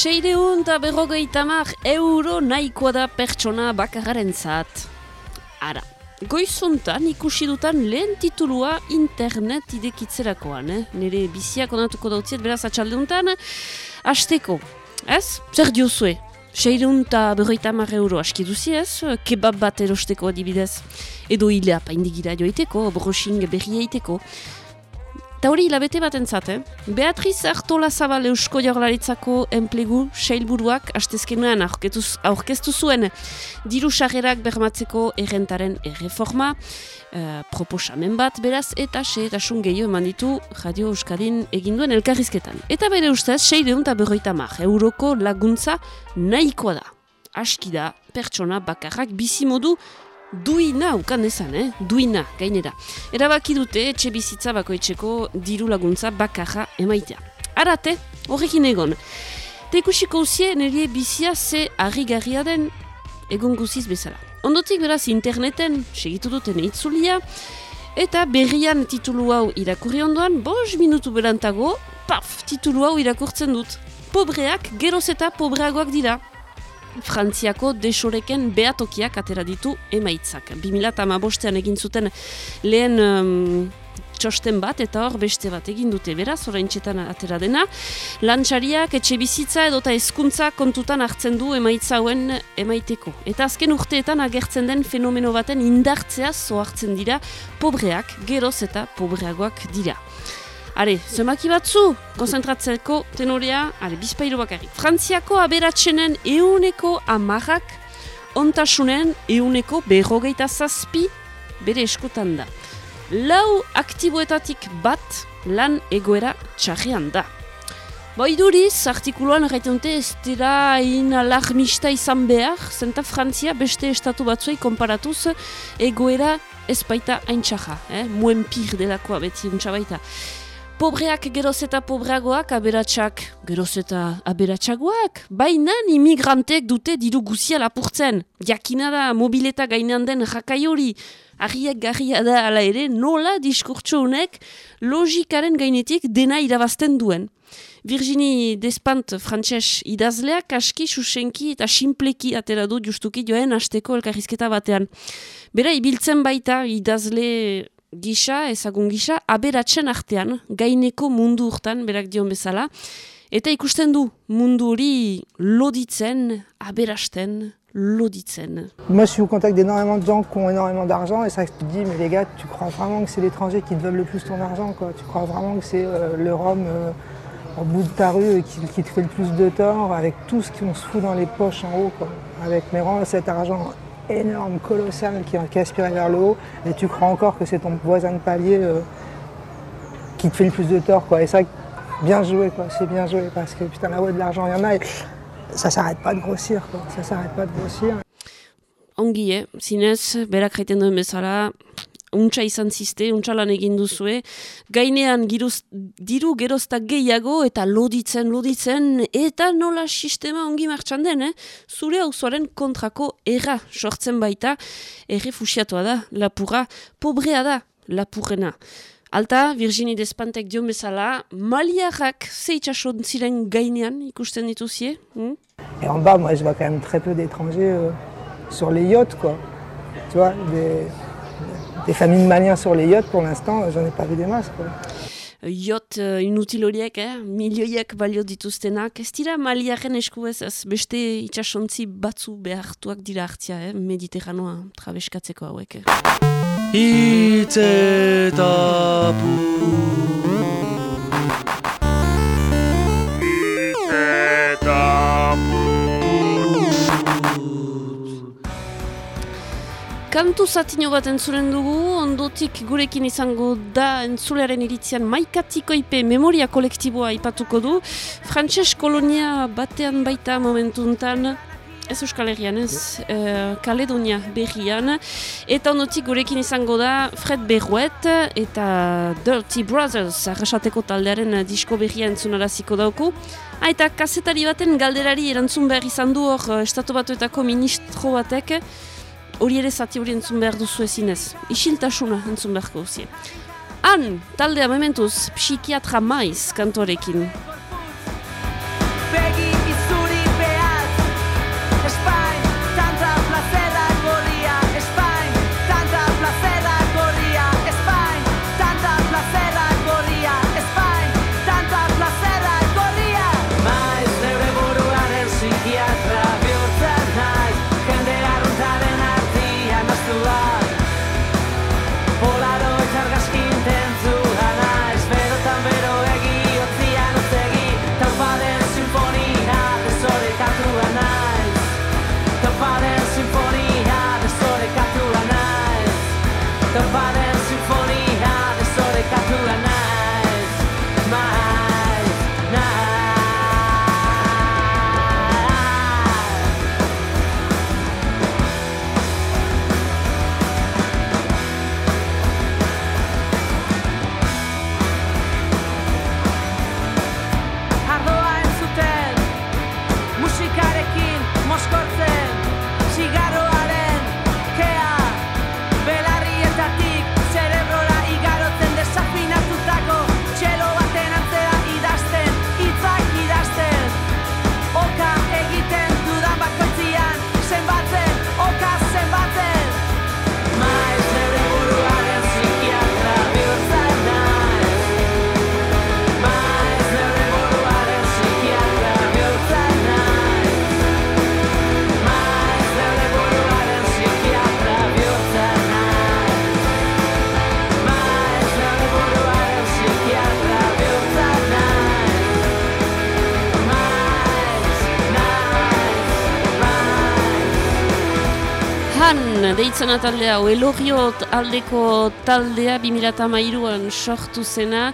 Seireun eta berrogeita mar euro nahikoa da pertsona bakararen zat. Ara, goizuntan ikusi dutan lehen titulua internet idekitzerakoan, eh? Nire biziak onatuko dautziet beraz atxaldeuntan, hasteko, ez? Zer diozue? Seireun eta berrogeita mar euro aski duzi ez? Kebab bat erosteko adibidez. Edo hilea paindigira joiteko, broxing berria iteko. Ta hori hilabete bat entzat, eh? Beatriz Artola Zabal Eusko Jaurlaritzako enplegu seilburuak astezkenean aurkeztu zuen diru sarrerak bermatzeko errentaren erreforma, uh, proposamen bat beraz eta xe eta gehiago eman ditu Radio Euskadin eginduen elkarrizketan. Eta bere ustez, seireun eta berroita mar, euroko laguntza nahikoa da. Aski da, pertsona bakarrak bizimodu duina ukan ezan, eh? duina, gainera. Erabaki dute etxe bizitza bako etxeko diru laguntza bakarra emaitea. Arate, horrekin egon. Te ikusiko usie nire bizia ze harri den egon guziz bezala. Ondotik beraz interneten segitu duten itzulia, eta berrian titulu hau irakurri ondoan, bos minutu berantago, paf, titulu hau irakurtzen dut. Pobreak geroz eta pobreagoak dira. Frantziako desoreken behatokiak atera ditu emaitzak. 2008an egin zuten lehen um, txosten bat eta hor beste bat egin dute beraz, orain txetan atera dena. Lantxariak etxe bizitza edota hezkuntza kontutan hartzen du emaitza hauen emaiteko. Eta azken urteetan agertzen den fenomeno baten indartzea zoartzen dira pobreak, geroz eta pobreagoak dira. Are, zemaki batzu, konzentratzeko tenorea, are, bizpailu bakarri. Frantziako aberatsenen euneko amarrak, ontasunen euneko berrogeita zazpi bere eskutan da. Lau aktiboetatik bat lan egoera txarrean da. Boiduriz, artikuluan erraitenute ez dira in alarmista izan behar, zenta Frantzia beste estatu batzuei konparatuz egoera ez baita hain txarra, eh? muen pir delakoa beti untxabaita. Pobreak geroz eta pobreagoak, aberatsak geroz eta aberatsagoak. Baina imigrantek dute diru guzia lapurtzen. Jakina da mobileta gainean den jakai hori. Arriak garria da ala ere nola diskurtso honek logikaren gainetik dena irabazten duen. Virginie Despant frantses idazleak aski susenki eta simpleki atera du justuki joen hasteko elkarrizketa batean. Bera ibiltzen baita idazle gisa, ezagun gisa, aberatzen artean, gaineko mundu urtan, berak dion bezala, eta ikusten du mundu hori loditzen, aberasten, loditzen. Moi, je suis au contact d'énormément de gens qui ont énormément d'argent, et ça, je te dis, mais les gars, tu crois vraiment que c'est l'étranger qui te veulent le plus ton argent, quoi? Tu crois vraiment que c'est euh, le Rome euh, au bout de ta rue qui, qui, te fait le plus de tort, avec tout ce qu'on se fout dans les poches en haut, quoi? Avec mais vraiment cet argent énorme, colossal qui, qui vers le haut, et tu crois encore que c'est ton voisin de palier euh, qui te fait le plus de tort. Quoi. Et ça, bien joué, quoi. c'est bien joué, parce que putain, là-haut de l'argent, il y en a, et ça s'arrête pas de grossir, quoi. ça s'arrête pas de grossir. Ongi, eh? zinez, berak jaiten duen bezala, untxa izan ziste, untxa lan egin duzue, gainean giruz, diru gerozta gehiago eta loditzen, loditzen, eta nola sistema ongi martxan den, eh? zure auzoaren kontrako erra sortzen baita, errefusiatua da, lapura, pobrea da, lapurrena. Alta, Virginie Despantek dion bezala, maliarrak zeitxasot ziren gainean ikusten dituzie? Et en bas, moi, je vois quand même très peu d'étrangers euh, sur les yachts, quoi. Tu vois, des... des familles maliens sur les yachts, pour l'instant, j'en ai pas vu des masses. Quoi. Yacht uh, inutil horiek, eh? milioiak balio dituztenak, ez dira maliaren esku ez, ez beste itxasontzi batzu behartuak dira hartzia, eh? mediterranoa trabeskatzeko hauek. Eh? Kantu zatino bat entzulen dugu, ondotik gurekin izango da entzulearen iritzian maikatiko ipe memoria kolektiboa ipatuko du. Frantses kolonia batean baita momentuntan, ez Euskal Herrian ez, uh, Kaledonia berrian. Eta ondotik gurekin izango da Fred Berruet eta Dirty Brothers arrasateko taldearen disko berria entzunaraziko dauku. Ha, eta kasetari baten galderari erantzun behar izan du hor uh, Estatu Batuetako ministro batek, hori ere zati hori entzun behar duzu ezinez. Isiltasuna entzun beharko uzie. Han, taldea mementuz, psikiatra maiz kantorekin. Begging deitzen taldea, Eloriot aldeko taldea 2008an sortu zena,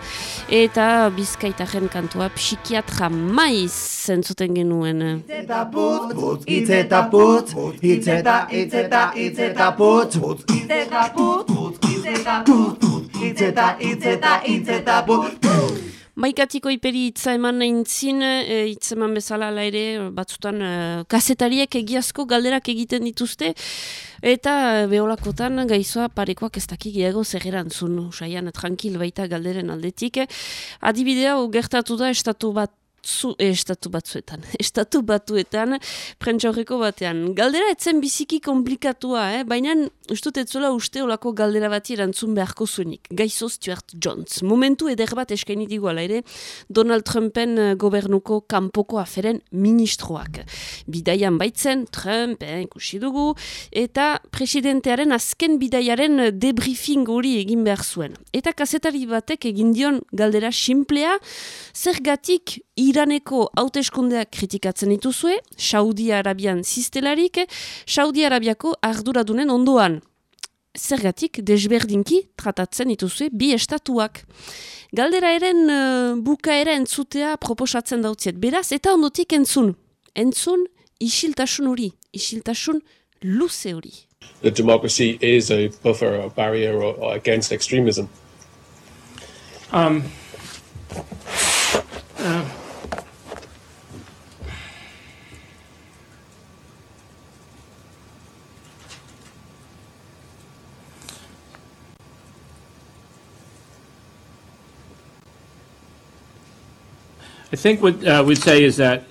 eta bizkaitaren kantua psikiatra maiz zentzuten genuen. Itzeta putz, putz, itzeta putz, itzeta, itzeta, itzeta putz, putz, itzeta putz, putz, itzeta putz, itzeta, itzeta, itzeta putz, Maikatiko iperi hitza eman nahi ntzin, e, hitz eman bezala ala ere, batzutan e, kasetariek egiazko galderak egiten dituzte, eta e, beholakotan gaizoa parekoak ez dakik ego zerrerantzun, usaian tranquil baita galderen aldetik. Adibidea, gertatu da estatu bat zu, eh, estatu batzuetan. Estatu batuetan, prentxaurreko batean. Galdera etzen biziki komplikatua, eh? baina ustut etzola uste olako galdera bati erantzun beharko zuenik. Gaizo Stuart Jones. Momentu eder bat eskaini diguala ere, Donald Trumpen eh, gobernuko kanpoko aferen ministroak. Bidaian baitzen, Trump, eh, ikusi dugu, eta presidentearen azken bidaiaren debriefing hori egin behar zuen. Eta kazetari batek egin dion galdera simplea, zergatik Iraneko hauteskundeak kritikatzen dituzue, Saudi Arabian ziztelarik, Saudi Arabiako arduradunen ondoan. Zergatik, desberdinki tratatzen dituzue bi estatuak. Galdera eren uh, bukaera entzutea proposatzen dautziet. Beraz, eta ondotik entzun. Entzun, isiltasun hori, isiltasun luze hori. The democracy is a buffer, a barrier against extremism. Um, uh, I think what uh, we'd say is that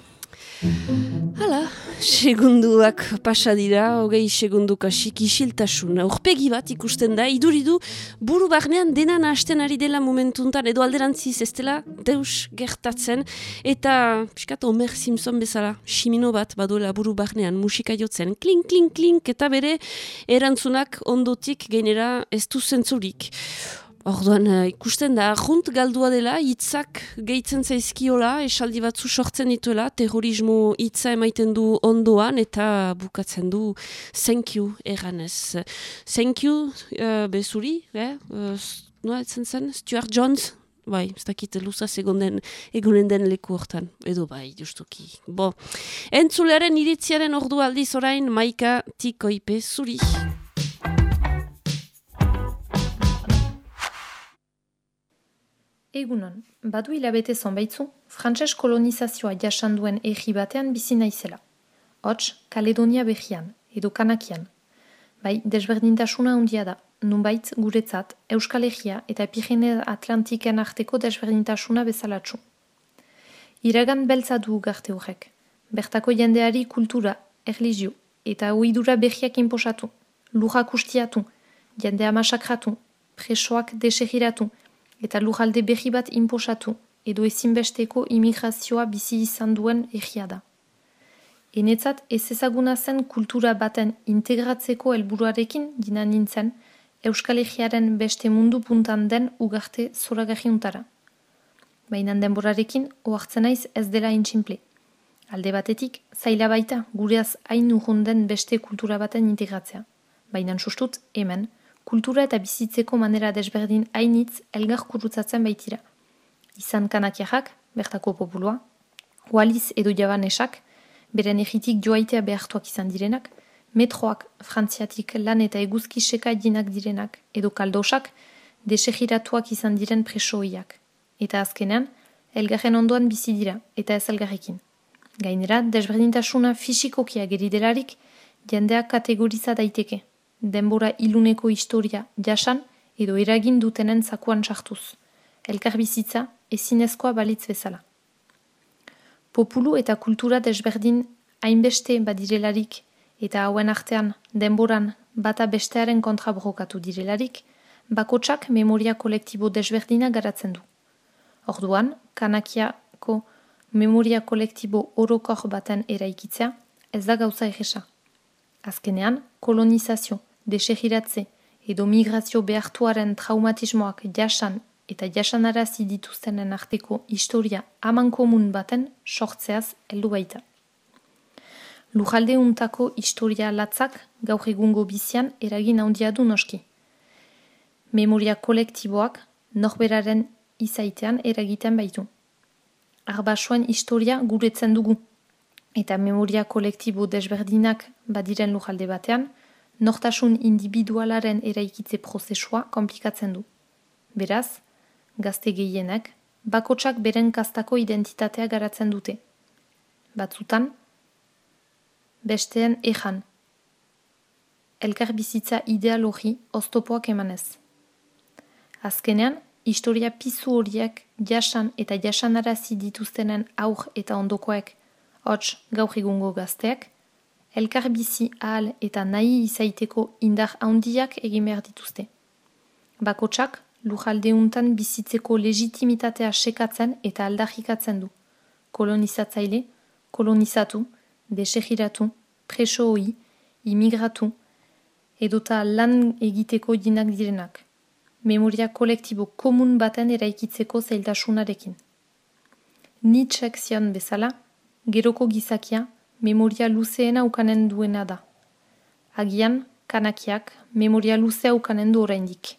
Hala, segunduak pasa dira, hogei segundu kasik isiltasun. Horpegi bat ikusten da, iduridu buru barnean dena nahasten ari dela momentuntan, edo alderantziz ez dela deus gertatzen, eta piskat Homer Simpson bezala, simino bat baduela buru barnean musika jotzen, klink, klink, klink, eta bere erantzunak ondotik gainera ez du zentzurik. Orduan uh, ikusten da, junt galdua dela, hitzak gehitzen zaizkiola, esaldi batzu sortzen dituela, terrorismo hitza emaiten du ondoan, eta bukatzen du thank you eranez. Thank you, uh, bezuri, eh? Uh, noa etzen zen, Stuart Jones? Bai, ez dakit luzaz egonen den leku hortan, edo bai, justuki. Bo, entzulearen iritziaren ordu aldiz orain, maika tikoipe zuri. Egunon, badu hilabete zonbaitzu, frantses kolonizazioa jasan duen egi batean bizi naizela. Hots, Kaledonia behian, edo kanakian. Bai, desberdintasuna handia da, nunbait guretzat, Euskal Egia eta Pirene Atlantiken arteko desberdintasuna bezalatzu. Iragan beltza du garte horrek. Bertako jendeari kultura, erligio, eta uidura behiak inposatu, lujak ustiatu, jendea masakratu, presoak desegiratu, eta lujalde berri bat inposatu edo ezinbesteko imigrazioa bizi izan duen egia da. Enetzat ez ezaguna zen kultura baten integratzeko helburuarekin dina nintzen Euskal Egiaren beste mundu puntan den ugarte zoragarri untara. Baina denborarekin oartzen naiz ez dela intximple. Alde batetik, zaila baita gureaz hain den beste kultura baten integratzea. Baina sustut, hemen, kultura eta bizitzeko manera desberdin hainitz elgar kurutzatzen baitira. Izan kanakiak, bertako populua, waliz edo jabanesak, beren egitik joaitea behartuak izan direnak, metroak, frantziatik lan eta eguzki seka direnak, edo kaldosak, desegiratuak izan diren presoiak. Eta azkenean, elgarren ondoan bizi dira, eta ez elgarrekin. Gainera, desberdintasuna fisikokia geridelarik, jendeak kategoriza daiteke, denbora iluneko historia jasan edo eragin dutenen zakuan sartuz. Elkar bizitza ezinezkoa balitz bezala. Populu eta kultura desberdin hainbeste badirelarik eta hauen artean denboran bata bestearen kontra brokatu direlarik, bakotsak memoria kolektibo desberdina garatzen du. Orduan, kanakiako memoria kolektibo orokor baten eraikitzea ez da gauza egesa. Azkenean, kolonizazio, desegiratze edo migrazio behartuaren traumatismoak jasan eta jasanarazi dituztenen arteko historia aman komun baten sortzeaz heldu baita. lujalde untako historia latzak gaur egungo bizian eragin handia du noski. Memoria kolektiboak norberaren izaitean eragiten baitu. Arbasuen historia guretzen dugu. Eta memoria kolektibo desberdinak badiren lujalde batean, nortasun individualaren eraikitze prozesua komplikatzen du. Beraz, gazte gehienak, bakotsak beren kastako identitatea garatzen dute. Batzutan, besteen ejan. Elkar bizitza idealogi oztopoak emanez. Azkenean, historia pizu horiek jasan eta jasanarazi dituztenen aur eta ondokoek, hots gaur egungo gazteak, elkar bizi ahal eta nahi izaiteko indar handiak egin behar dituzte. Bakotsak, lujaldeuntan bizitzeko legitimitatea sekatzen eta aldarrikatzen du. Kolonizatzaile, kolonizatu, desegiratu, preso hoi, imigratu, edota lan egiteko dinak direnak. Memoria kolektibo komun baten eraikitzeko zailtasunarekin. Nitsek zion bezala, geroko gizakia, memoria luzeena ukanen duena da. Agian, kanakiak, memoria luzea ukanen du oraindik.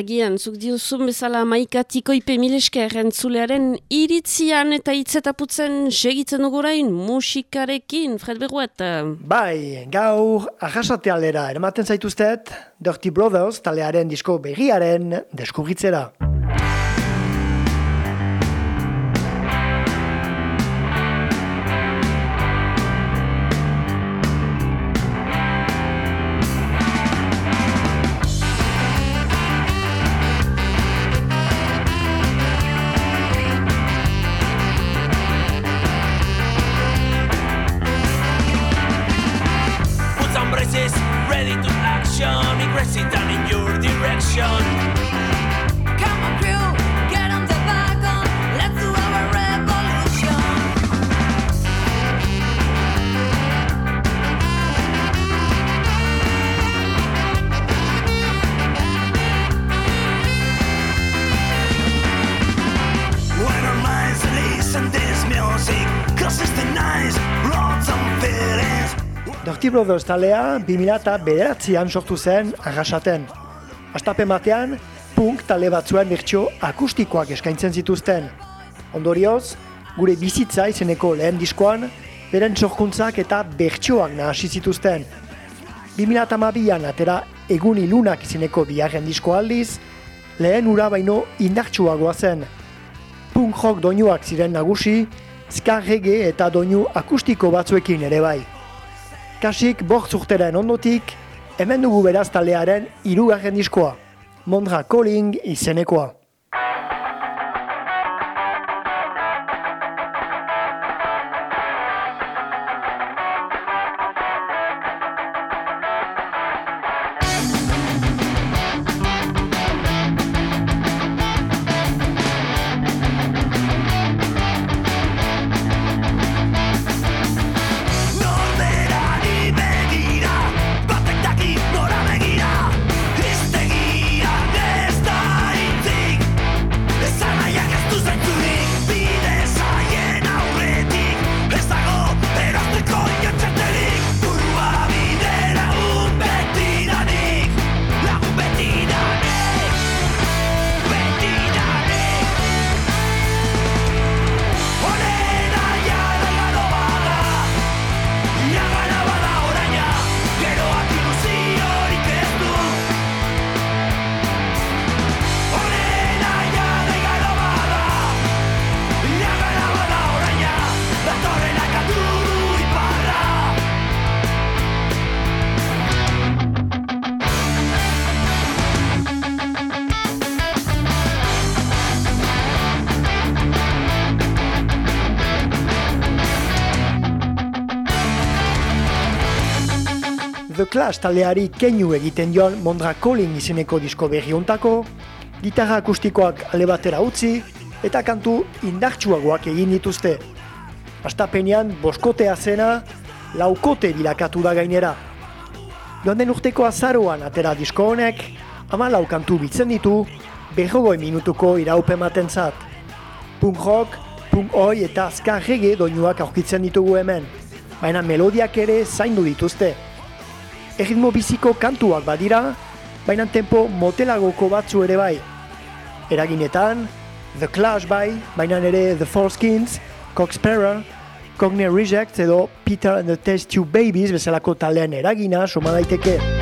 Agian, zuk diozun bezala maikatiko ipe milesker entzulearen iritzian eta hitzetaputzen segitzen dugurain musikarekin, Fred Berruet. Bai, gaur arrasate aldera eramaten zaituztet Dirty Brothers talearen disko begiaren deskubritzera. Dirty Brothers talea 2009an sortu zen arrasaten. Astapen batean, punk tale batzuen bertso akustikoak eskaintzen zituzten. Ondorioz, gure bizitza izeneko lehen diskoan, beren sorkuntzak eta bertsoak nahasi zituzten. 2008an atera egun ilunak izeneko biharren disko aldiz, lehen ura baino indartsuagoa zen. Punk rock doinuak ziren nagusi, ska eta doinu akustiko batzuekin ere bai. Kasik bost urteren ondotik, hemen dugu beraz taldearen hirugarren diskoa, Mondra Calling izenekoa. Clash taldeari keinu egiten joan Mondra Calling izeneko disko berri ontako, gitarra akustikoak ale batera utzi eta kantu indartsuagoak egin dituzte. Astapenean boskotea zena, laukote bilakatu da gainera. Joan den urteko azaroan atera disko honek, ama lau kantu bitzen ditu, berrogoi minutuko iraupen zat. punk rock, punk oi eta azkar reggae doinuak aurkitzen ditugu hemen, baina melodiak ere zaindu dituzte. Erritmo biziko kantuak badira, baina tempo motelagoko batzu ere bai. Eraginetan, The Clash bai, baina ere The Forskins, Coxsparrow, Cognate Rejects edo Peter and the Test Tube Babies bezalako taldean eragina soma daiteke.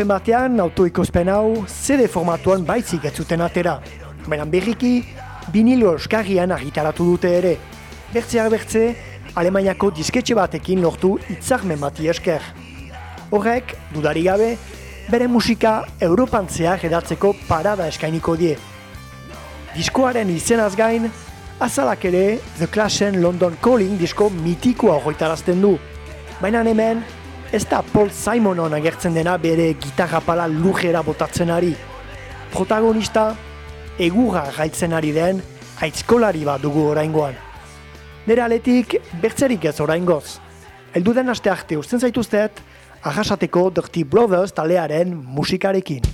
Astapen batean, autoikozpen hau, CD formatuan baitzik ez zuten atera. Baina berriki, vinilo euskarrian argitaratu dute ere. Bertzeak bertze, Alemaniako disketxe batekin lortu hitzarmen bati esker. Horrek, dudari gabe, bere musika Europan zehar edatzeko parada eskainiko die. Diskoaren izenaz gain, azalak ere The Clashen London Calling disko mitikoa horretarazten du. Baina hemen, ez da Paul Simonon agertzen dena bere gitarra pala lujera botatzen ari. Protagonista, egurra gaitzen ari den, aitzkolari bat dugu oraingoan. Nere aletik, bertzerik ez oraingoz. Elduden aste arte usten zaituztet, ahasateko Dirty Brothers talearen musikarekin.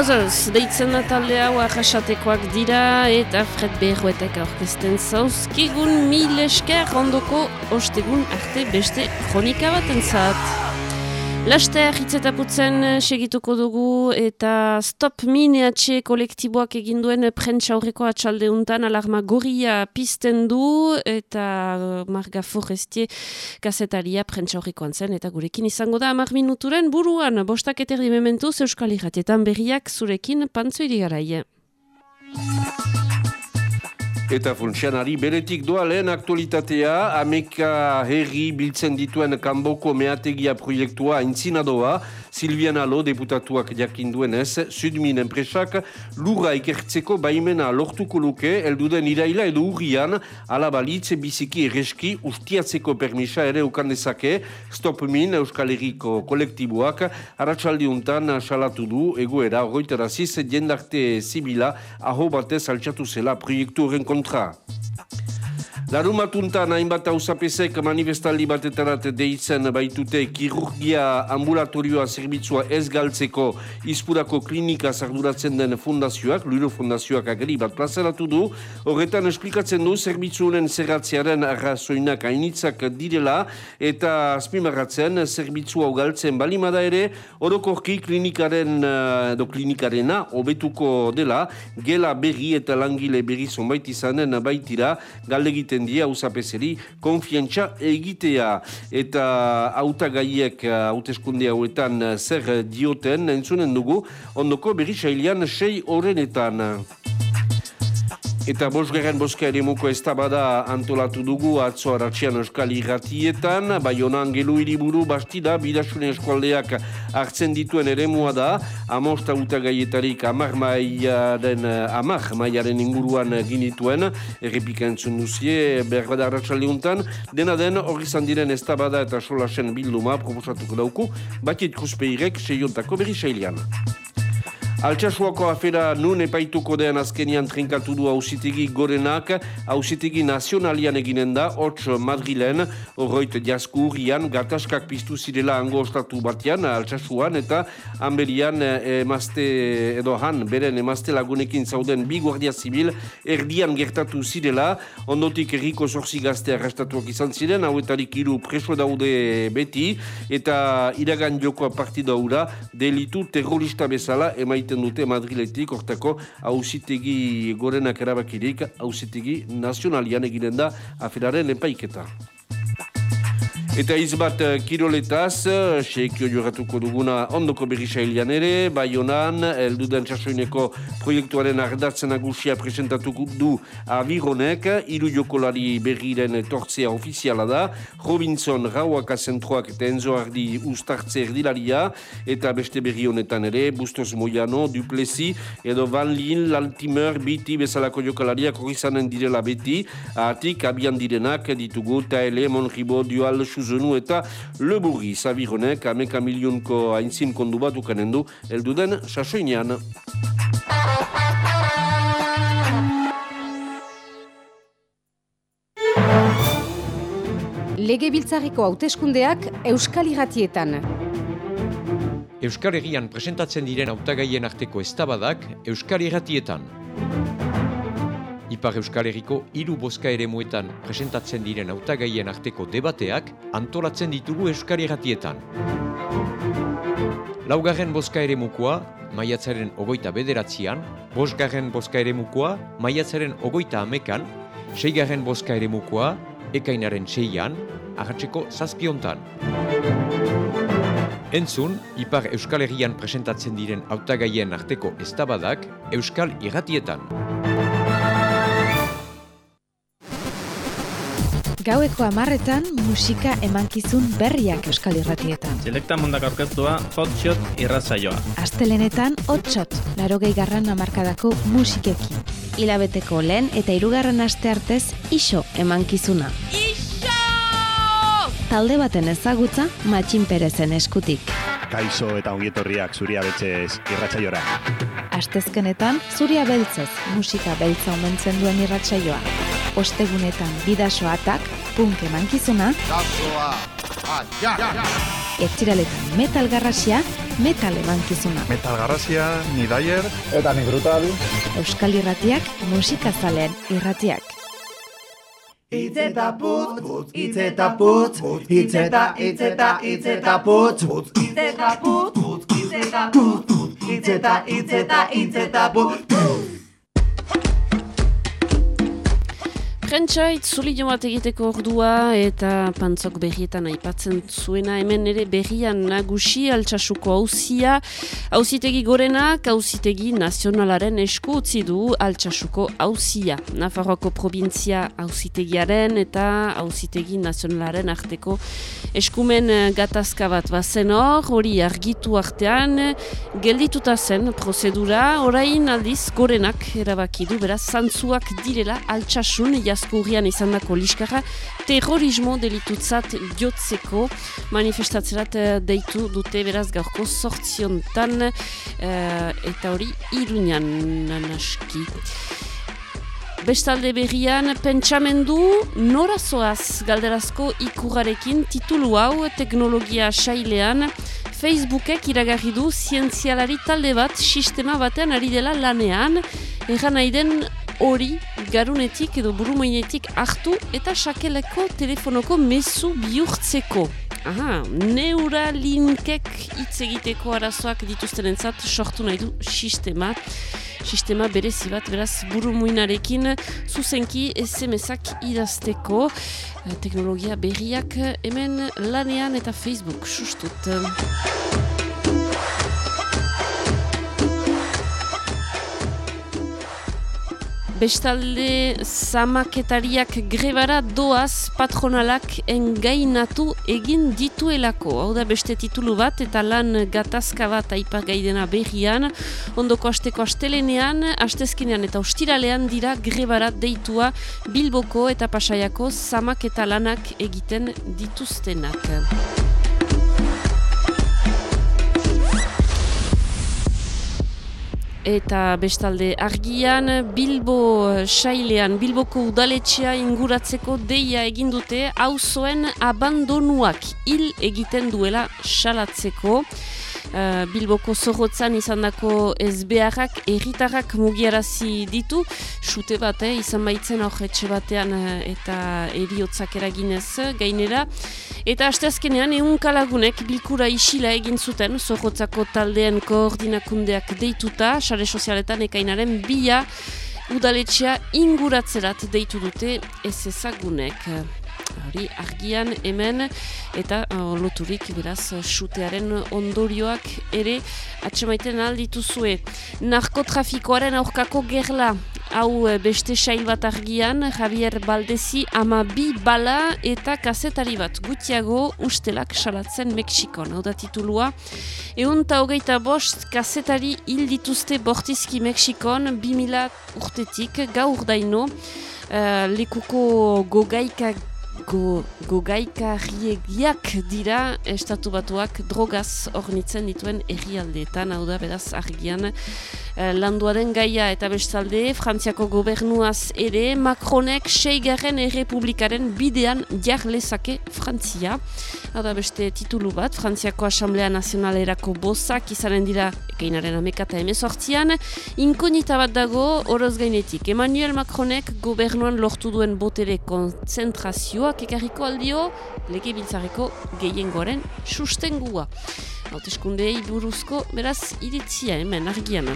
Brothers deitzen da talde hau arrasatekoak dira eta Fred Berruetek aurkezten zauzkigun mil esker ondoko ostegun arte beste kronika batentzat. Laster hitzetaputzen eh, segituko dugu eta Stop Mineatxe kolektiboak egin duen prentsa aurreko atxalde untan alarma gorria pizten du eta eh, Marga Forestier kazetaria prentsa aurrekoan zen eta gurekin izango da amar minuturen buruan bostak eterdi mementuz Euskal Irratietan berriak zurekin pantzo irigaraie. Eta funtsianari beretik doa lehen aktualitatea, ameka herri biltzen dituen kanboko meategia proiektua aintzina doa, Silvian Alo deputatuak jakin duenez, Sudmin enpresak lurra ikertzeko baimena lortuko luke, elduden iraila edo urrian, alabalitze biziki erreski ustiatzeko permisa ere ukan dezake, Stop Min Euskal Herriko kolektiboak, haratsaldi untan salatu du, egoera, ogoiteraziz, jendarte zibila, aho batez altxatu zela proiektu horren kontra. Larumatuntan hainbat hausapesek manifestaldi batetarat deitzen baitute kirurgia ambulatorioa zerbitzua ez galtzeko izpurako klinika zarduratzen den fundazioak, Luro fundazioak ageri bat plazaratu du, horretan esplikatzen du zerbitzunen zerratzearen arrazoinak hainitzak direla eta azpimarratzen zerbitzua galtzen balimada ere, orokorki klinikaren eh, edo klinikarena hobetuko dela, gela berri eta langile berri zonbait izanen baitira, galdegiten die hausapeseri konfiantza egitea eta hautagaiek hauteskunde hauetan eh, zer dioten entzunen dugu ondoko berri sailean sei horrenetan. Eta bosgarren boska ere muko eztabada antolatu dugu atzo aratxean euskal irratietan, Baionan gelu hiriburu bastida, bidasune eskualdeak hartzen dituen ere da, amosta utagaietarik amar maiaren, amar maiaren inguruan ginituen, errepika entzun duzie, berbada arratxaldeuntan, dena den horri diren eztabada eta solasen bilduma proposatuko dauku, batit kruspeirek seiontako berri sailean. Altsasuako afera nun epaituko den azkenian trinkatu du hausitegi gorenak, hausitegi nazionalian eginen da, hots Madrilen, horroit jasku urrian, gataskak piztu zirela ango ostatu batean, altsasuan, eta hanberian emazte, edo han, beren emazte lagunekin zauden bi guardia zibil, erdian gertatu zirela, ondotik erriko zorzi gazte arrastatuak izan ziren, hauetarik hiru preso daude beti, eta iragan jokoa partida hura, delitu terrorista bezala emaiten dute Madriletik, hortako hausitegi gorenak erabakirik, hausitegi nazionalian eginen da aferaren epaiketa. Eta izbat eh, kiroletaz, eh, seikio joratuko duguna ondoko berrisailian ere, Baionan, elduden txasoineko proiektuaren ardatzen nagusia presentatuko du abironek, hiru jokolari berriren tortzea ofiziala da, Robinson, Rauaka zentroak eta Enzo Ardi ustartze erdilaria, eta beste berri honetan ere, Bustos Moiano, Duplessis, edo Van Lien, Laltimer, Biti, bezalako jokalariak horizanen direla beti, atik abian direnak ditugu, Taele, Monribo, Dual, Zenu eta Leburri Zabironek ameka milionko aintzin kondu bat ukanen du elduden sasoinean. Legebiltzarreko hauteskundeak Euskal Irratietan. Euskal Herrian presentatzen diren hautagaien arteko eztabadak Euskal Irratietan. Ipar Euskal Herriko hiru bozka eremuetan presentatzen diren hautagaien arteko debateak antolatzen ditugu Euskal Irratietan. Laugarren bozka eremukoa, maiatzaren ogoita bederatzean, bosgarren bozka eremukoa, maiatzaren ogoita amekan, seigarren bozka eremukoa, ekainaren seian, ahatzeko zazpiontan. Entzun, Ipar Euskal Herrian presentatzen diren hautagaien arteko eztabadak Euskal Irratietan. Gaueko amarretan musika emankizun berriak Euskal Irratietan. Selekta mundak aurkeztua hotshot irratzaioa. Astelenetan hotshot, larogei garran amarkadako musikekin. Hilabeteko lehen eta hirugarren aste artez iso emankizuna. Talde baten ezagutza Matxin Perezen eskutik. Kaixo eta ongietorriak zuria betxez irratsaiora. Astezkenetan zuria beltzez musika beltza omentzen duen irratsaioa. Ostegunetan bidaso atak, punk emankizuna, Dazoa, atak! etziraletan metal garrasia, metal emankizuna. Metal garrasia, ni daier. Eta ni brutal. Euskal irratiak, musikazalean irratiak. Itz eta putz, itz eta putz, itz eta, itz eta, itz eta putz, itz eta putz, itz eta putz, itz eta, itz eta, itz eta putz. Prentsa itzuli bat egiteko ordua eta pantzok berrietan aipatzen zuena hemen ere berrian nagusi altsasuko hauzia. Hauzitegi gorenak, hauzitegi nazionalaren esku utzi du altsasuko hauzia. Nafarroako provintzia hauzitegiaren eta hauzitegi nazionalaren arteko eskumen eh, gatazka bat bazen hor, hori argitu artean, geldituta zen prozedura, orain aldiz gorenak erabaki du, beraz, zantzuak direla altsasun jazkurrian izan dako liskarra, terrorismo delitutzat jotzeko manifestatzerat eh, deitu dute beraz gaurko sortziontan eh, eta hori iruñan naski. Bestalde berrian, pentsamendu norazoaz galderazko ikurrarekin titulu hau teknologia sailean Facebookek iragarri du zientzialari talde bat sistema batean ari dela lanean, egan nahi den hori garunetik edo burumoinetik hartu eta sakeleko telefonoko mezu bihurtzeko. Aha, neuralinkek hitz egiteko arazoak dituztenentzat sortu nahi du sistema. Sistema berezi bat, beraz, burumuinarekin zuzenki SMS-ak idazteko. Eh, Teknologia berriak hemen lanean eta Facebook sustut. Bestalde zamaketariak grebara doaz patronalak engainatu egin dituelako. Hau da beste titulu bat eta lan gatazka bat aipagaidena berrian. Ondoko asteko astelenean, astezkinean eta ostiralean dira grebara deitua Bilboko eta Pasaiako zamaketa lanak egiten dituztenak. Eta bestalde argian Bilbo sailean Bilboko udaletxea inguratzeko deia egin dute auzoen abandonuak hil egiten duela salatzeko. Uh, Bilboko zorrotzan izan dako ezbeharrak erritarrak mugiarazi ditu, sute bat, eh, izan baitzen hor etxe batean eh, eta eriotzak eraginez gainera. Eta asteazkenean egun kalagunek bilkura isila egin zuten. Zorrotzako taldeen koordinakundeak deituta, sare sozialetan ekainaren bila udaletxea inguratzerat deitu dute ez ezagunek hori argian hemen eta uh, loturik beraz sutearen ondorioak ere atxemaiten aldituzue. Narkotrafikoaren aurkako gerla hau eh, beste sail bat argian Javier Baldezi ama bi bala eta kazetari bat gutiago ustelak salatzen Mexikon. Hau da titulua. Egun eta hogeita bost kazetari hil dituzte bortizki Mexikon 2000 urtetik gaur daino uh, lekuko gogaika go, gogaikarriegiak dira estatu batuak drogaz ornitzen dituen herrialdeetan, hau da beraz argian eh, landuaren gaia eta bestalde Frantziako gobernuaz ere Macronek seigarren errepublikaren bidean jarlezake Frantzia. Hau da beste titulu bat, Frantziako Asamblea Nazionalerako bozak izanen dira ekainaren amekata emezortzian, inkognita bat dago oroz gainetik. Emmanuel Macronek gobernuan lortu duen botere konzentrazioak ekarriko aldio lege biltzareko gehiengoaren sustengua. Hauteskundei buruzko, beraz, iritzia hemen, argian.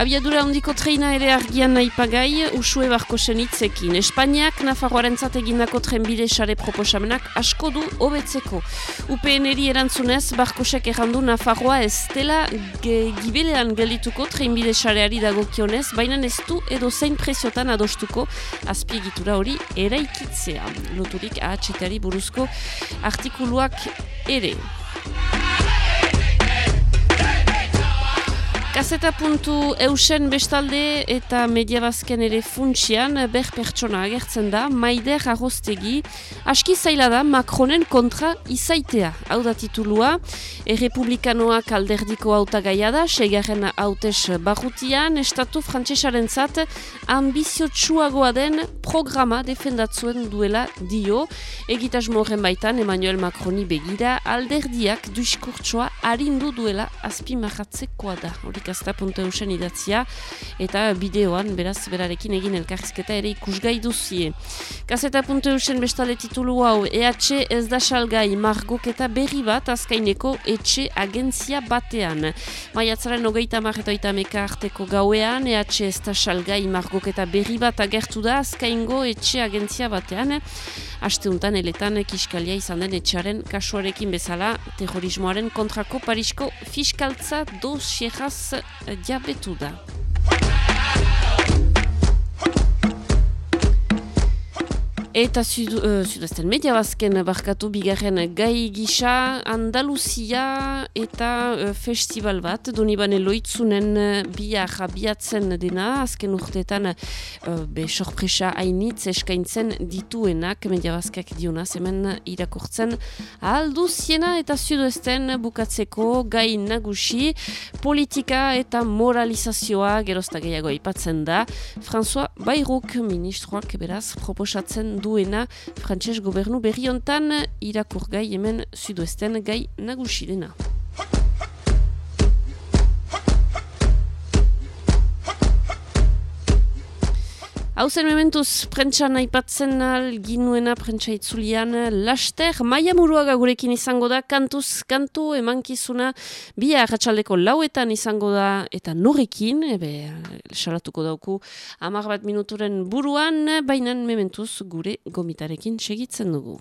Abiadura handiko treina ere argian nahi pagai, usue barko senitzekin. Espainiak Nafarroaren egindako trenbide sare proposamenak asko du hobetzeko. UPN-eri erantzunez, barkosek errandu Nafarroa ez dela ge, gibelean gelituko trenbide sareari dagokionez, baina ez du edo zein presiotan adostuko azpiegitura hori eraikitzea. Loturik ahatxetari buruzko artikuluak ere. Kaseta puntu eusen bestalde eta mediabazken ere funtsian ber pertsona agertzen da, maider agostegi, aski zaila da Macronen kontra izaitea. Hau da titulua, errepublikanoak alderdiko hautagaia da, segarren hautes barrutian, estatu frantsesaren zat, ambiziotsuagoa den programa defendatzuen duela dio, egitasmo horren baitan Emmanuel Macroni begira, alderdiak diskurtsoa arindu duela azpimarratzekoa da. Hori kasta.eusen eusen idatzia eta bideoan beraz berarekin egin elkarrizketa ere ikusgai duzie. Kaseta.eusen eusen bestale titulu hau EH ez da salgai margoketa berri bat azkaineko etxe agentzia batean. Maiatzaren hogeita marretoita meka arteko gauean EH ez da salgai margoketa berri bat agertu da azkaingo etxe agentzia batean. Asteuntan eletan kiskalia izan den etxaren kasuarekin bezala terrorismoaren kontrako Parisko fiskaltza dosieraz jabetu da. Eta sud, uh, sudazten media bazken barkatu bigarren gai gisa Andaluzia eta uh, festival bat Donibane loitzunen uh, bihar abiatzen dena. Azken urteetan uh, be sorpresa hainitz eskaintzen dituenak media bazkak diona hemen irakurtzen alduziena eta sudazten bukatzeko gai nagusi politika eta moralizazioa gerozta gehiago aipatzen da. François Bayruk ministroak beraz proposatzen duena frantses gobernu berri hontan irakur gai hemen sudoesten gai nagusi dena. Hauzen mementuz, prentsan aipatzen ginuena prentsa itzulian, laster, maia muruaga gurekin izango da, kantuz, kantu, emankizuna, bi arratsaldeko lauetan izango da, eta norekin, ebe, salatuko dauku, amar bat minuturen buruan, bainan mementuz gure gomitarekin segitzen dugu.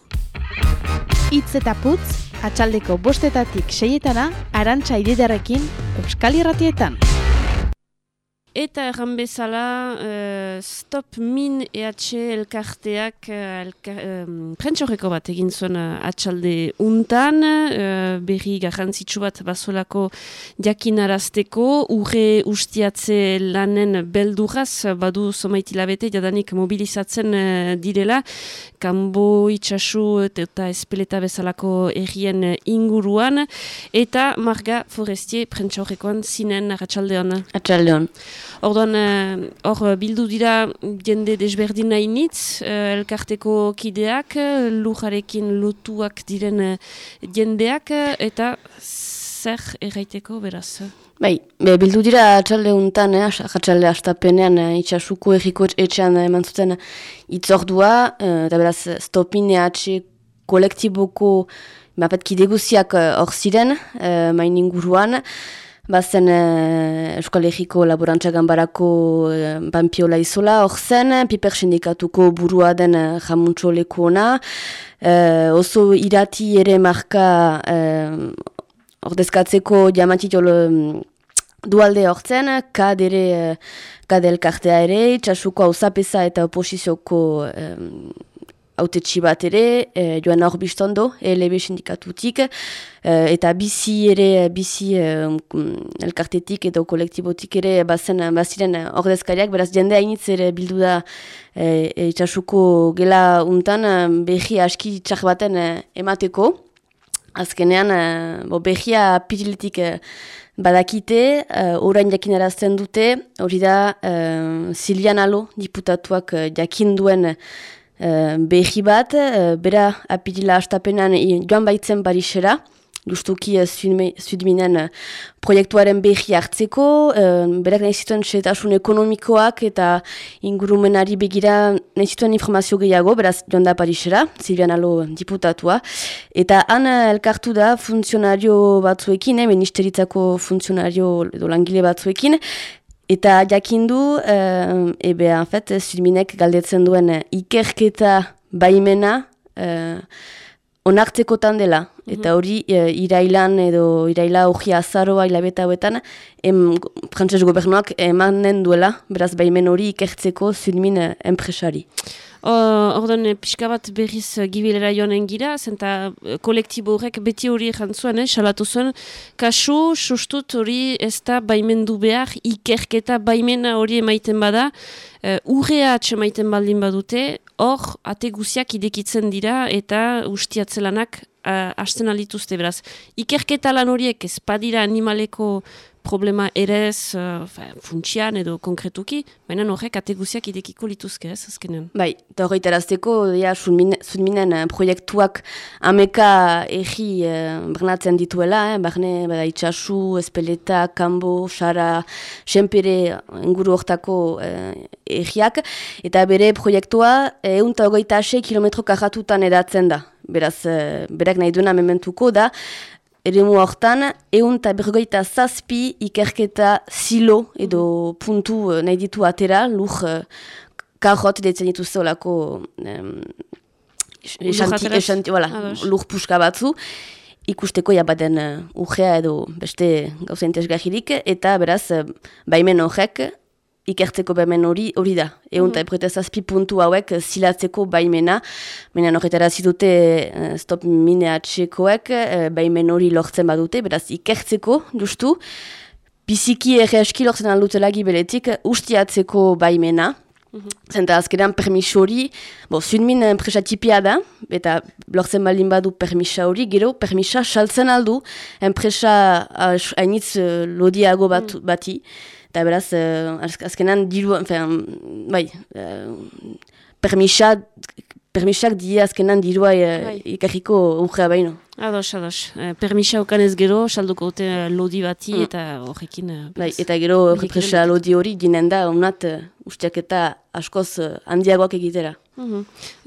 Itz eta putz, atxaldeko bostetatik seietana, arantxa ididarekin, Euskal Irratietan. Eta erran bezala, uh, Stop Min EH elkarteak uh, elka, um, prentsoreko bat egin zuen uh, atxalde untan, uh, berri garrantzitsu bat bazolako jakinarazteko, urre ustiatze lanen belduraz, badu somaitilabete jadanik mobilizatzen uh, direla, kanbo itxasu eta espeleta bezalako errien inguruan, eta Marga Forestier prentsorekoan zinen atxaldean. Atxaldean. Orduan, hor bildu dira jende desberdin hainitz, uh, elkarteko kideak, lujarekin lotuak diren jendeak, eta zer erraiteko beraz? Bai, be, bildu dira atxalde untan, eh, atxalde astapenean eh, itxasuko erriko etxean eman zuten itzordua, eh, eta beraz stopin EH kolektiboko mapet kideguziak hor ziren, eh, main inguruan, Bazen uh, Euskal Herriko Laborantza Gambarako uh, Pampiola izola, hor zen, Piper Sindikatuko burua den jamuntxo leku. Uh, oso irati ere marka uh, ordezkatzeko jamatitol um, dualde hor zen, kad ere, txasuko hau eta oposizioko um, autetxi bat ere, e, joan hor biztondo, ELB sindikatutik, e, eta bizi ere, bizi e, elkartetik edo kolektibotik ere bazen, baziren ordezkariak, beraz jende hainitz ere bildu da e, e, gela untan, behi aski txak baten emateko. Azkenean, e, bo, behia piriletik badakite, e, orain jakinarazten dute, hori da, e, Silian Alo, diputatuak e, jakin duen Uh, behi bat, uh, bera apirila astapenan joan baitzen Parisera, justuki uh, Sudminen uh, proiektuaren behi hartzeko, uh, berak nahi zituen setasun ekonomikoak eta ingurumenari begira nahi zituen informazio gehiago, beraz joan da Parisera, Silvian Alo diputatua, eta han elkartu da funtzionario batzuekin, eh, ministeritzako funtzionario edo langile batzuekin, Eta jakindu, uh, ebe, en fait, Zilminek galdetzen duen ikerketa baimena uh, onartzekotan dela. Eta hori uh, irailan edo iraila hori azaroa hilabeta hauetan, em, frantses gobernuak emanen duela, beraz baimen hori ikertzeko Zilmin uh, enpresari. Ordan, eh, pixka bat berriz uh, gibilera joanen gira, zenta uh, kolektibo horrek beti hori ejan zuen, eh, salatu zuen, kasu, sustut hori ez da baimendu behar, ikerketa baimena hori emaiten bada, uh, urrea atxemaiten baldin badute, hor, ate guziak idekitzen dira eta ustiatzelanak uh, hasten alituzte beraz. Ikerketa lan horiek ez badira animaleko problema erez, uh, fa, funtsian edo konkretuki, baina horrek ate guziak idekiko lituzke ez, azkenean. Bai, eta horreita erazteko, ja, zunminen eh, proiektuak ameka egi eh, bernatzen dituela, eh, barne, bada, itxasu, espeleta, kanbo, sara, senpere, inguru hortako eh, egiak, eta bere proiektua egun eta hogeita ase kilometro kajatutan edatzen da. Beraz, eh, berak nahi duena mementuko da, Eremu hortan, egun eta bergoita zazpi ikerketa silo edo puntu eh, nahi ditu atera, lur uh, karrot detzen dituzte olako um, esanti, voilà, lur puska batzu, ikusteko ja baten uh, urgea edo beste gauza interesgarririk, eta beraz, uh, baimen horrek, ikertzeko baimen hori hori da. Egun eta mm zazpi puntu hauek eh, zilatzeko baimena, baina horretara zidute uh, stop mine atxekoek uh, baimen hori lortzen badute, beraz ikertzeko, justu, biziki erreaski lortzen aldutela gibeletik ustiatzeko baimena, Zenta azkenean permiso hori, bo, zunmin enpresa tipia da, eta lortzen baldin badu permisa hori, gero permisa saltzen aldu, enpresa hainitz eh, lodiago bat, bati, eta beraz, uh, azkenean diru, enfin, bai, uh, permisa, permisak die azkenean dirua uh, ikarriko urgea baino. Ados, ados. Eh, permisa okanez gero, salduko dute eh, lodi bati Mm. eta horrekin... eh, Bai, eta gero represa lodi hori ginen da, unat, uh, usteak eta askoz handiagoak egitera. Mhm.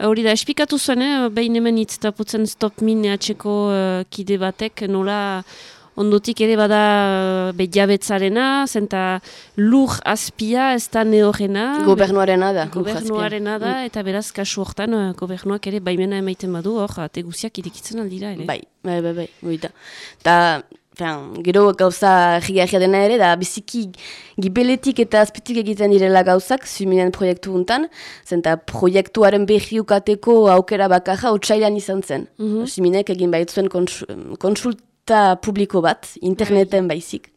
Hori da, espikatu zuen, eh, behin hemen hitz taputzen stop min atxeko uh, kide batek nola ondotik ere bada uh, behiabetzarena, zenta lur azpia ez da neorena. Gobernuarena da, Gobernuarena da, Mm. eta beraz kasu hortan uh, gobernuak ere baimena emaiten badu, hor, ate guziak irekitzen aldira ere. Bai, bai, bai, bai, hori da. Ta, Fean, gero gauza jigarria dena ere, da biziki gibeletik eta azpitik egiten direla gauzak, zuminen proiektu untan, zenta proiektuaren behiukateko aukera bakarra otxailan izan zen. Mm -hmm. egin baitzuen konsu, konsulta publiko bat, interneten baizik.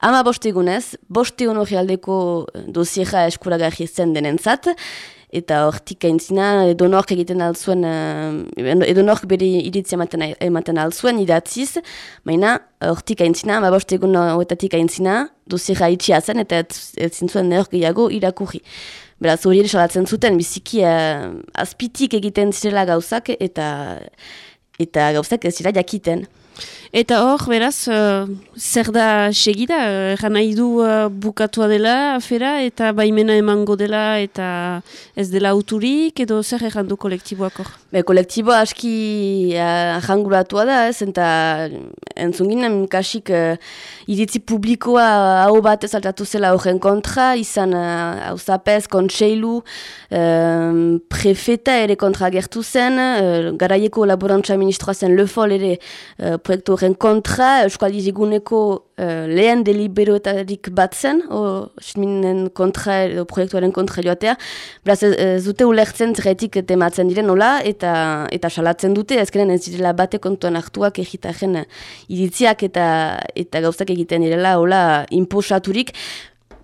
Ama bostegunez, bostegun hori aldeko dosiera eskuragarri zen denentzat, eta hortik aintzina edonork egiten alzuen, uh, edonork bere iritzia ematen, ematen alzuen idatziz, baina hortik aintzina, ama bostegun horretatik aintzina, dosiera itxia zen, eta ez, ez zintzuen neork gehiago irakurri. Beraz, hori ere salatzen zuten, biziki uh, azpitik egiten zirela gauzak, eta eta gauzak ez dira jakiten. Eta hor, beraz, uh, zer da segida, uh, erran nahi du uh, bukatua dela, afera, eta baimena emango dela, eta ez dela auturik, edo zer erran du kolektiboak hor? Be, kolektiboa aski uh, janguratua da, ez, eta entzun ginen kasik uh, iritzi publikoa hau bat ez altatu zela horren kontra, izan uh, hauzapez, kontseilu, um, prefeta ere kontra gertu zen, uh, garaieko laborantza ministroa zen lefol ere uh, proiektu horren kontra, Euskal Iziguneko uh, lehen deliberoetarik bat zen, o, minen kontra, edo proiektuaren kontra joatea, beraz ez, ulertzen zerretik tematzen diren nola, eta eta salatzen dute, ezkenen ez direla bate kontuan hartuak egitaren iritziak eta eta gauzak egiten direla hola imposaturik,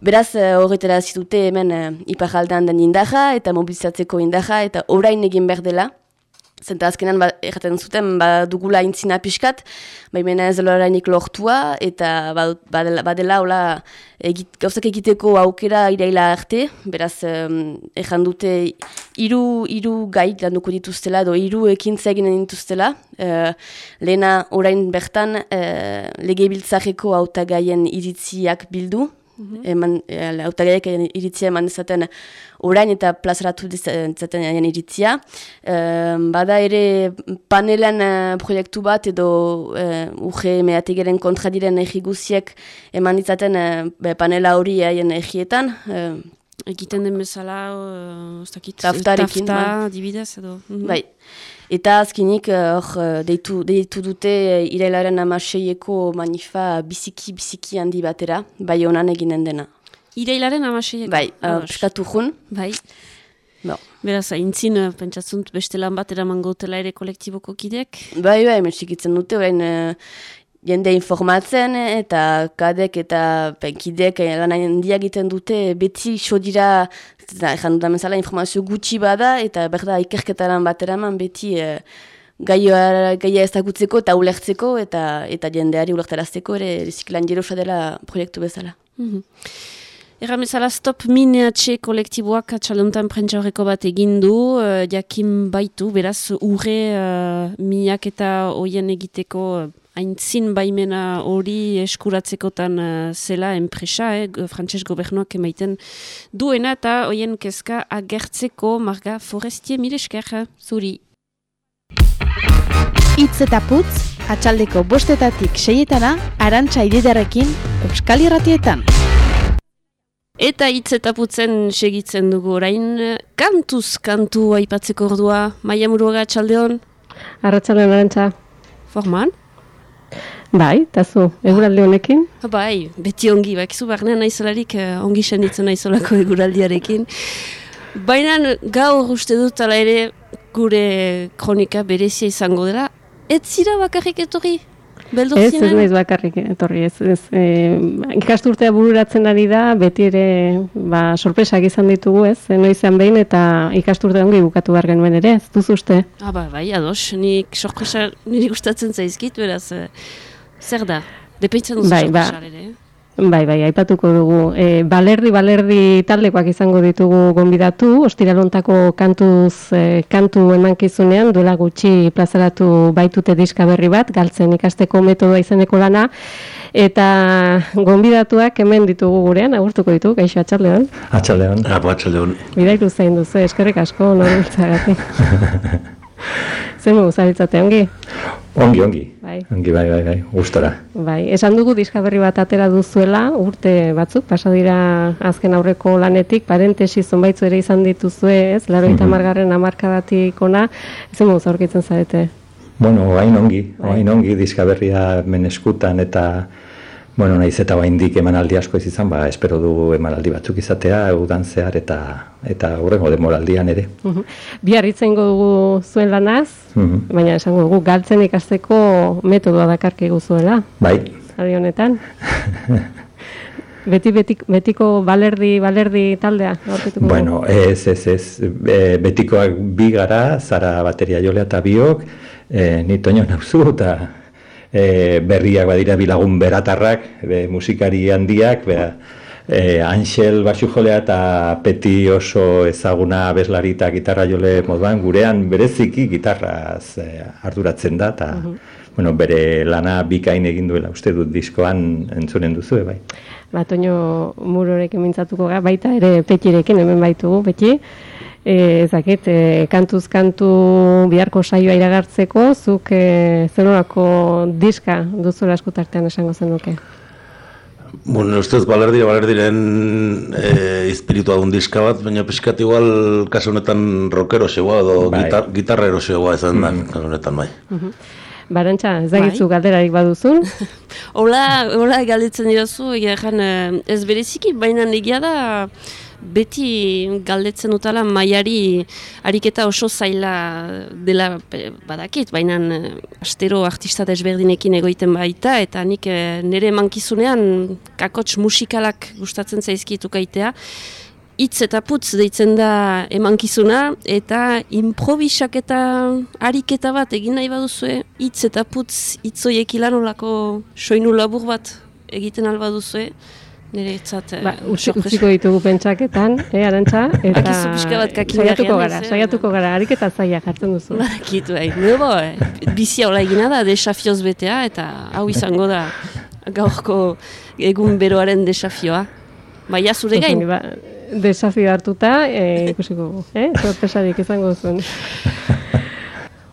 Beraz, eh, horretara zitute hemen uh, iparaldean den indaja eta mobilizatzeko indaja eta orain egin behar dela. Zenta azkenan ba, erraten zuten ba, dugula intzina pixkat, baimena ez dela orainik lortua eta ba, badela, badela hola egit, gauzak egiteko aukera iraila arte, beraz um, erran dute hiru hiru gai landuko dituztela edo hiru ekintza eginen dituztela. Uh, lehena orain bertan uh, legebiltzareko hautagaien iritziak bildu, eman, e, hautagaiak iritzia eman dezaten orain eta plazaratu dezaten haien iritzia. E, bada ere panelen eh, proiektu bat edo e, urge meategeren kontra diren egi guziek eman ditzaten e, panela hori haien egietan. E, Egiten den bezala, uh, ez dakit, tafta, bai. adibidez, edo. Mhm. Bai. Eta azkenik eh, hor eh, deitu, deitu dute eh, irailaren amaseieko manifa biziki-biziki handi batera, bai honan eginen dena. Irailaren amaseieko? Bai, uh, Ados. piskatu jun. Bai. No. Beraz, aintzin, eh, pentsatzunt beste lan bat eraman gautela ere kolektiboko kideak? Bai, bai, metxikitzen dute, orain jende informatzen eta kadek eta penkidek lan handia egiten dute beti so dira, eta ezan dudan bezala informazio gutxi bada eta berda ikerketaran bat eraman beti eh, gaia, gaia ezagutzeko eta ulertzeko eta eta jendeari ulertarazteko ere ziklan jerosa dela proiektu bezala. Mhm. Erran bezala Stop Mineatxe kolektiboak atxalontan prentsa horreko bat egin du, eh, jakin baitu, beraz urre uh, miak eta hoien egiteko uh, aintzin baimena hori eskuratzekotan uh, zela enpresa, eh, frantses gobernuak emaiten duena eta hoien kezka agertzeko marga forestier mire esker. Zuri. Itz eta putz, atxaldeko bostetatik seietana, arantxa ididarekin, Euskal Irratietan. Eta hitz eta putzen segitzen dugu orain, eh, kantuz kantu aipatzeko ordua, maia muruaga txaldeon? Arratxalen arantza. Forman? Bai, eta zu, eguraldi honekin? Bai, beti ongi, bakizu barnean naizolarik eh, ongi senditzen naizolako eguraldiarekin. Baina gaur uste dut ala ere gure kronika berezia izango dela. Ez zira bakarrik etorri? Beldur Ez, ez naiz bakarrik etorri, ez, ez. E, ikasturtea bururatzen ari da, beti ere, ba, sorpresak izan ditugu, ez, noizean behin, eta ikasturte ongi bukatu behar genuen ere, ez duzu uste? Ah, ba, bai, ados, nik sorpresa niri gustatzen zaizkit, beraz, eh, zer da? Depeitzen duzu Bai, ba. Bai, bai, aipatuko dugu. E, balerdi, balerdi taldekoak izango ditugu gonbidatu, ostiralontako kantuz, e, kantu emankizunean, duela gutxi plazaratu baitute diska berri bat, galtzen ikasteko metodoa izeneko lana, eta gonbidatuak hemen ditugu gurean, agurtuko ditugu, gaixo atxaldeon. Atxaldeon. Apo, atxaldeon. Bidaitu zein duzu, eskerrik asko, norultzagatik. Zer mogu zabiltzate, ongi? Ongi, ongi. Bai. Ongi, bai, bai, bai, gustora. Bai, esan dugu diska berri bat atera duzuela, urte batzuk, pasa dira azken aurreko lanetik, parentesi zonbaitzu ere izan dituzue, ez, laro eta margarren amarkadatik ona, ez mogu aurkitzen zarete. Bueno, hain ongi, hain ongi, diska berria men eskutan eta, bueno, naiz eta baindik emanaldi asko ez izan, ba, espero dugu emanaldi batzuk izatea, udan zehar eta eta horrengo demoraldian ere. Mhm. Bihar hitzengo dugu zuen lanaz, baina esango dugu galtzen ikasteko metodoa dakarki guzuela, Bai, ari honetan. Beti, betik, betiko balerdi, balerdi taldea, aurkituko bueno, ez, ez, ez, e, betikoak bi gara, zara bateria jolea eta biok, e, ni toño nauzu eta e, berriak badira bilagun beratarrak, be, musikari handiak, bera, e, Ansel basu jolea eta Peti oso ezaguna abeslari eta gitarra jole moduan, gurean bereziki gitarraz e, arduratzen da, eta bueno, bere lana bikain egin duela uste dut diskoan entzunen duzu, bai. Ba, Toño murorekin mintzatuko gara, baita ere petirekin hemen baitugu, beti. E, ezakit, e, kantuz kantu biharko saioa iragartzeko, zuk e, zenolako diska duzula eskutartean esango zenuke. Bueno, ustez balerdi, balerdiren e, espiritua dun diska bat, baina pixkat igual kasu honetan rockero xegoa edo Bai. gitar, gitarrero xegoa izan da, kasu honetan bai. Barantxa, ez dakitzu galderarik baduzun? Hola, hola galdetzen dirazu, egia erran, eh, ez bereziki, baina egia da beti galdetzen dutala maiari ariketa oso zaila dela badakit, baina eh, astero artista desberdinekin egoiten baita, eta nik eh, nire mankizunean kakots musikalak gustatzen zaizkitu kaitea, hitz eta putz deitzen da emankizuna, eta improvisak eta ariketa bat egin nahi baduzue, hitz eta putz hitzoiek ilan soinu labur bat egiten alba duzue, nire etzat Ba, utzi- utziko ditugu pentsaketan, eh, arantza, eta Akizu pixka bat kakin beharrean gara, naiz, eh? gara, ariketa zaila jartzen duzu. Badakit, bai. Nebo, eh, bizia hola egina da, desafioz betea, eta hau izango da gaurko egun beroaren desafioa. Baina zure gain. Ba, desafio hartuta, e, ikusiko eh? Sorpresarik izango zuen.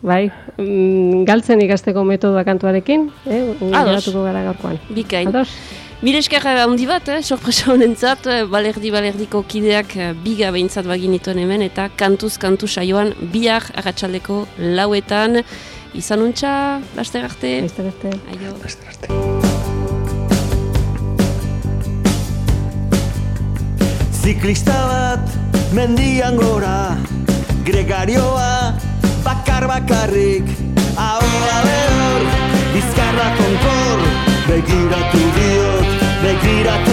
bai, mm, galtzen ikasteko metodoa kantuarekin, eh? Gara gaurkoan. Bikain. Ados. Mire esker handi bat, eh, sorpresa honentzat, eh, balerdi-balerdiko kideak eh, biga behintzat baginituen hemen, eta kantuz kantu saioan bihar arratsaldeko lauetan. Izan untxa, laster arte. Laster arte. Aio. Ziklista bat mendian gora Gregarioa bakar bakarrik Ahoa behor, bizkarra konkor vira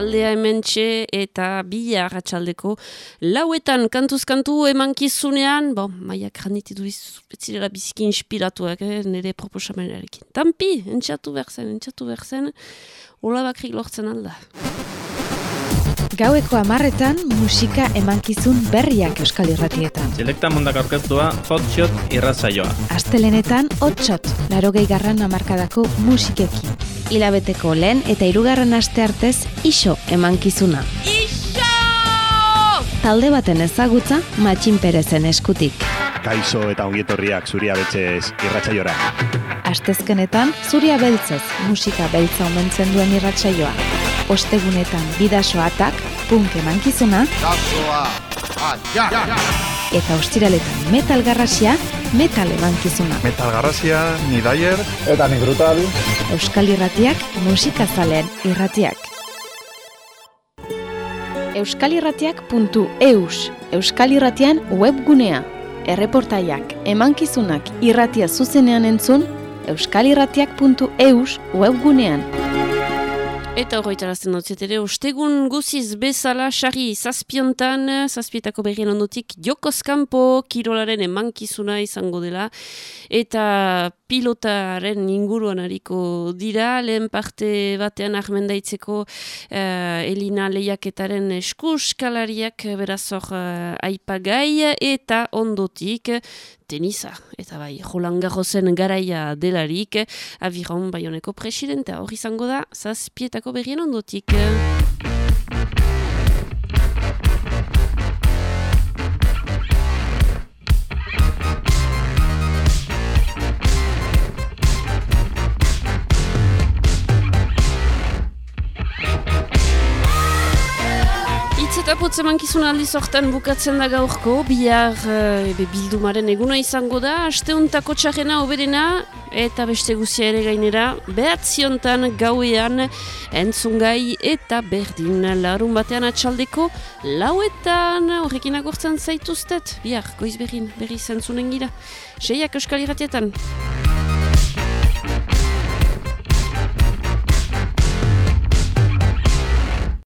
taldea hementxe eta bila arratsaldeko lauetan kantuz kantu emankizunean, bon, maiak janiti du izupetzirela biziki inspiratuak, eh, nire proposamenarekin. Tampi, entxatu behar zen, entxatu behar zen, hola bakrik lortzen alda. Gaueko amarretan musika emankizun berriak euskal irratietan. Selekta mundak aurkeztua hotshot irratsaioa. Astelenetan hotshot, larogei garran amarkadako musikekin. Hilabeteko lehen eta hirugarren aste artez iso emankizuna. Iso! Talde baten ezagutza matxin perezen eskutik. Kaixo eta ongietorriak zuria betxez irratsaiora. Astezkenetan zuria beltzez musika beltza omentzen duen irratsaioa. Ostegunetan bidaso atak, punk emankizuna, eta ostiraletan metal garrasia, metal emankizuna. Metal Garrasia, ni Dyer. Eta ni Brutal. Euskal Irratiak musikazaleen irratiak. Euskalirratiak.eus Euskal Irratian webgunea. Erreportaiak, emankizunak irratia zuzenean entzun, euskalirratiak.eus webgunean. Eta horretarazten dut ere, ostegun guziz bezala, xarri zazpiontan, zazpietako berrien ondotik, jokoz kanpo, kirolaren emankizuna izango dela, eta pilotaren inguruan hariko dira, lehen parte batean ahmendaitzeko uh, Elina lehiaketaren eskuskalariak beraz hor uh, aipagai, eta ondotik tenisa, eta bai, Roland Garrosen garaia delarik, aviron baioneko presidentea hor izango da, zazpietako berrien ondotik. Putz emankizun aldiz hortan bukatzen da gaurko, bihar uh, ebe bildumaren eguna izango da, asteuntako txarrena oberena, eta beste guzia ere gainera, behatziontan gauean entzungai eta berdin larun batean atxaldeko lauetan horrekin agortzen zaituztet, bihar goiz berrin berri zentzunen gira. Seiak euskal irratietan.